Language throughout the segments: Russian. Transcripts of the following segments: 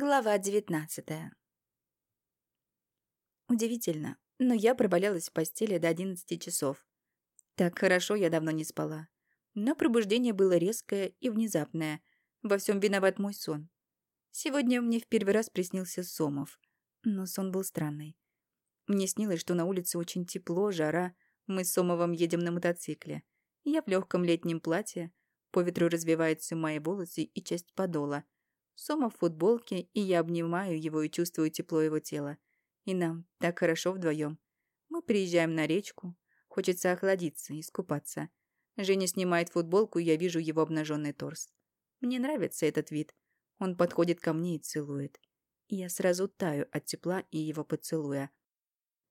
Глава девятнадцатая. Удивительно, но я провалялась в постели до одиннадцати часов. Так хорошо я давно не спала. Но пробуждение было резкое и внезапное. Во всем виноват мой сон. Сегодня мне в первый раз приснился Сомов. Но сон был странный. Мне снилось, что на улице очень тепло, жара. Мы с Сомовым едем на мотоцикле. Я в легком летнем платье. По ветру развиваются мои волосы и часть подола. Сома в футболке, и я обнимаю его и чувствую тепло его тела. И нам так хорошо вдвоем. Мы приезжаем на речку. Хочется охладиться, искупаться. Женя снимает футболку, и я вижу его обнаженный торс. Мне нравится этот вид. Он подходит ко мне и целует. И я сразу таю от тепла и его поцелуя.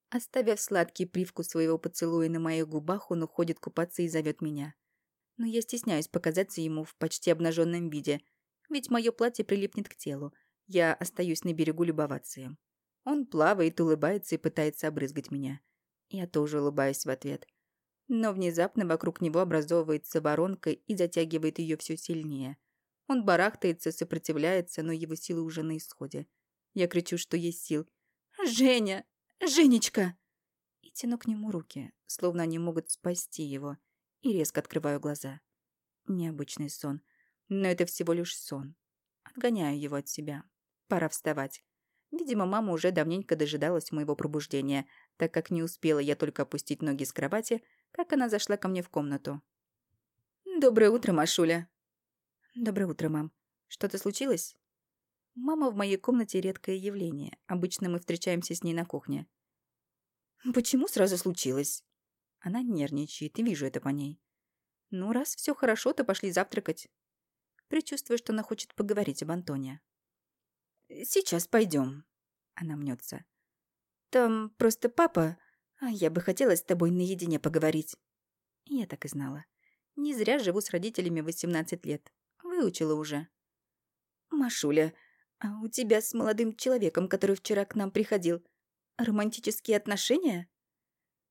Оставив сладкий привкус своего поцелуя на моих губах, он уходит купаться и зовет меня. Но я стесняюсь показаться ему в почти обнаженном виде, ведь мое платье прилипнет к телу. Я остаюсь на берегу любоваться им. Он плавает, улыбается и пытается обрызгать меня. Я тоже улыбаюсь в ответ. Но внезапно вокруг него образовывается воронка и затягивает ее все сильнее. Он барахтается, сопротивляется, но его силы уже на исходе. Я кричу, что есть сил. «Женя! «Женечка!» И тяну к нему руки, словно они могут спасти его, и резко открываю глаза. Необычный сон, но это всего лишь сон. Отгоняю его от себя. Пора вставать. Видимо, мама уже давненько дожидалась моего пробуждения, так как не успела я только опустить ноги с кровати, как она зашла ко мне в комнату. «Доброе утро, Машуля!» «Доброе утро, мам. Что-то случилось?» Мама в моей комнате редкое явление. Обычно мы встречаемся с ней на кухне. Почему сразу случилось? Она нервничает, и вижу это по ней. Ну, раз все хорошо, то пошли завтракать. Причувствую, что она хочет поговорить об Антоне. Сейчас пойдем. Она мнется. Там просто папа, а я бы хотела с тобой наедине поговорить. Я так и знала. Не зря живу с родителями 18 лет. Выучила уже. Машуля, «А у тебя с молодым человеком, который вчера к нам приходил, романтические отношения?»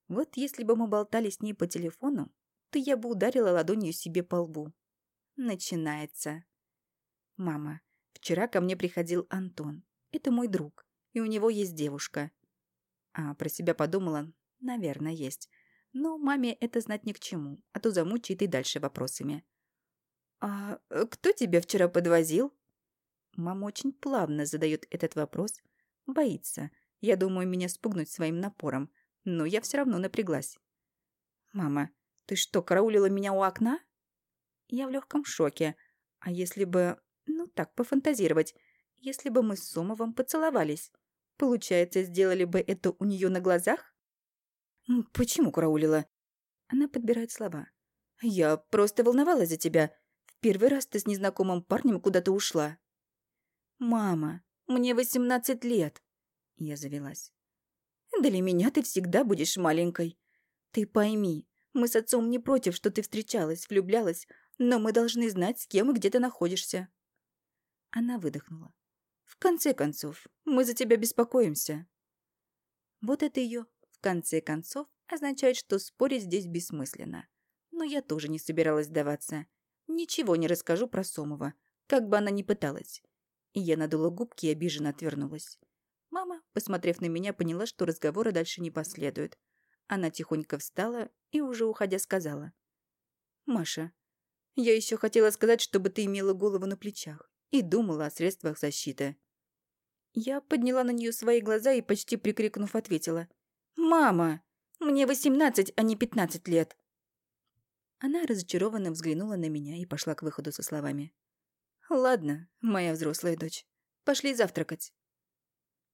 Вот если бы мы болтали с ней по телефону, то я бы ударила ладонью себе по лбу. Начинается. «Мама, вчера ко мне приходил Антон. Это мой друг, и у него есть девушка». А про себя подумала, наверное, есть. Но маме это знать ни к чему, а то замучает и дальше вопросами. «А э, кто тебя вчера подвозил?» Мама очень плавно задает этот вопрос. Боится. Я думаю, меня спугнуть своим напором. Но я все равно напряглась. «Мама, ты что, караулила меня у окна?» Я в легком шоке. А если бы... Ну так, пофантазировать. Если бы мы с Сомовым поцеловались. Получается, сделали бы это у нее на глазах? «Почему караулила?» Она подбирает слова. «Я просто волновалась за тебя. В первый раз ты с незнакомым парнем куда-то ушла». «Мама, мне восемнадцать лет!» Я завелась. «Для меня ты всегда будешь маленькой. Ты пойми, мы с отцом не против, что ты встречалась, влюблялась, но мы должны знать, с кем и где ты находишься». Она выдохнула. «В конце концов, мы за тебя беспокоимся». Вот это ее «в конце концов» означает, что спорить здесь бессмысленно. Но я тоже не собиралась сдаваться. Ничего не расскажу про Сомова, как бы она ни пыталась. И я надула губки и обиженно отвернулась. Мама, посмотрев на меня, поняла, что разговора дальше не последует. Она тихонько встала и, уже уходя, сказала. «Маша, я еще хотела сказать, чтобы ты имела голову на плечах и думала о средствах защиты». Я подняла на нее свои глаза и, почти прикрикнув, ответила. «Мама, мне восемнадцать, а не пятнадцать лет». Она разочарованно взглянула на меня и пошла к выходу со словами. «Ладно, моя взрослая дочь, пошли завтракать».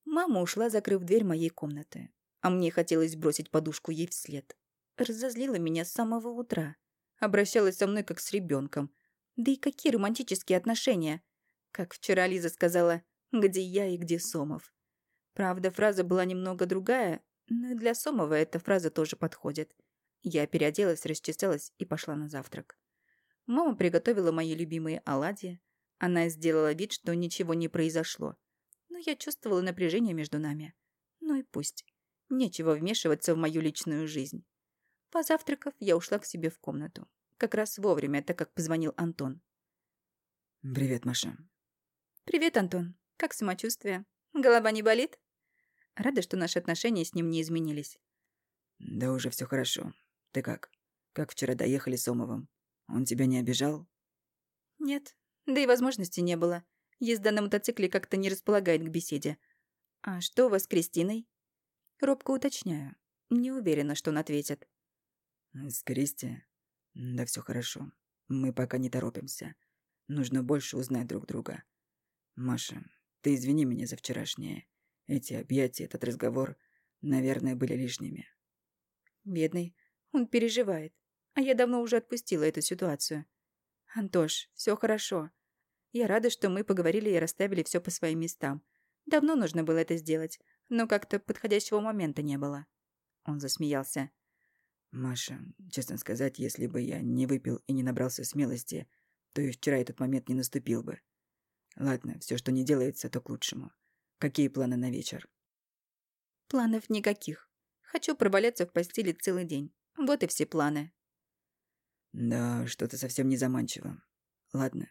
Мама ушла, закрыв дверь моей комнаты, а мне хотелось бросить подушку ей вслед. Разозлила меня с самого утра. Обращалась со мной как с ребенком. Да и какие романтические отношения. Как вчера Лиза сказала, где я и где Сомов. Правда, фраза была немного другая, но для Сомова эта фраза тоже подходит. Я переоделась, расчесалась и пошла на завтрак. Мама приготовила мои любимые оладьи, она сделала вид, что ничего не произошло. Но я чувствовала напряжение между нами. Ну и пусть. Нечего вмешиваться в мою личную жизнь. Позавтракав, я ушла к себе в комнату. Как раз вовремя, так как позвонил Антон. «Привет, Маша». «Привет, Антон. Как самочувствие? Голова не болит?» Рада, что наши отношения с ним не изменились. «Да уже все хорошо. Ты как? Как вчера доехали с Омовым? Он тебя не обижал?» «Нет. Да и возможности не было. Езда на мотоцикле как-то не располагает к беседе. А что у вас с Кристиной?» Робко уточняю. Не уверена, что он ответит. «С Кристи? Да все хорошо. Мы пока не торопимся. Нужно больше узнать друг друга. Маша, ты извини меня за вчерашнее. Эти объятия, этот разговор, наверное, были лишними. Бедный. Он переживает. А я давно уже отпустила эту ситуацию. Антош, все хорошо. Я рада, что мы поговорили и расставили все по своим местам. Давно нужно было это сделать, но как-то подходящего момента не было. Он засмеялся. Маша, честно сказать, если бы я не выпил и не набрался смелости, то и вчера этот момент не наступил бы. Ладно, все, что не делается, то к лучшему. Какие планы на вечер? Планов никаких. Хочу проваляться в постели целый день. Вот и все планы. Да, что-то совсем не заманчиво. Ладно,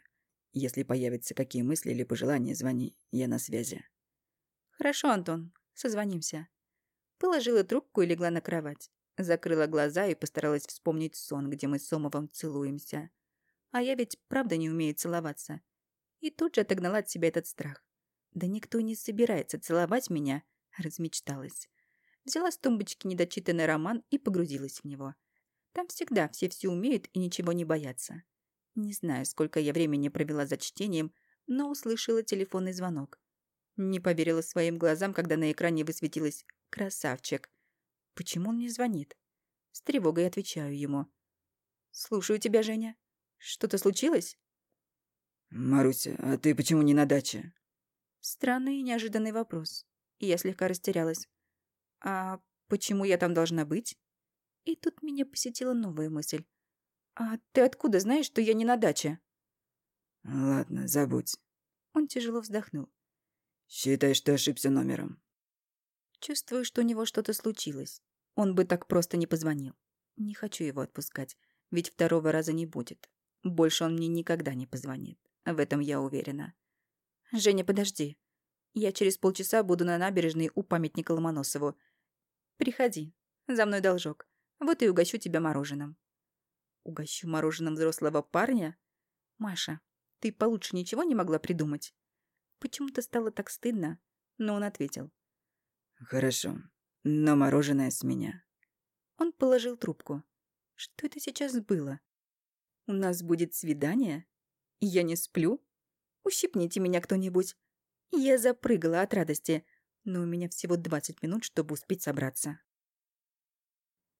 если появятся какие мысли или пожелания, звони, я на связи. Хорошо, Антон, созвонимся. Положила трубку и легла на кровать. Закрыла глаза и постаралась вспомнить сон, где мы с Сомовым целуемся. А я ведь правда не умею целоваться. И тут же отогнала от себя этот страх. Да никто не собирается целовать меня, размечталась. Взяла с тумбочки недочитанный роман и погрузилась в него. Там всегда все все умеют и ничего не боятся. Не знаю, сколько я времени провела за чтением, но услышала телефонный звонок. Не поверила своим глазам, когда на экране высветилось «Красавчик». Почему он не звонит? С тревогой отвечаю ему. «Слушаю тебя, Женя. Что-то случилось?» «Маруся, а ты почему не на даче?» Странный и неожиданный вопрос. И я слегка растерялась. «А почему я там должна быть?» И тут меня посетила новая мысль. «А ты откуда знаешь, что я не на даче?» «Ладно, забудь». Он тяжело вздохнул. «Считай, что ошибся номером». Чувствую, что у него что-то случилось. Он бы так просто не позвонил. Не хочу его отпускать, ведь второго раза не будет. Больше он мне никогда не позвонит. В этом я уверена. «Женя, подожди. Я через полчаса буду на набережной у памятника Ломоносову. Приходи. За мной должок. Вот и угощу тебя мороженым». «Угощу мороженым взрослого парня? Маша, ты получше ничего не могла придумать?» Почему-то стало так стыдно, но он ответил. «Хорошо, но мороженое с меня». Он положил трубку. «Что это сейчас было? У нас будет свидание? Я не сплю?» Ущипните меня кто-нибудь. Я запрыгала от радости, но у меня всего 20 минут, чтобы успеть собраться.